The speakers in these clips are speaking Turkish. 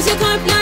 Please, you can't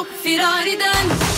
yok firariden